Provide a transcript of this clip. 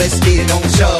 let's get it on show.